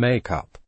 makeup.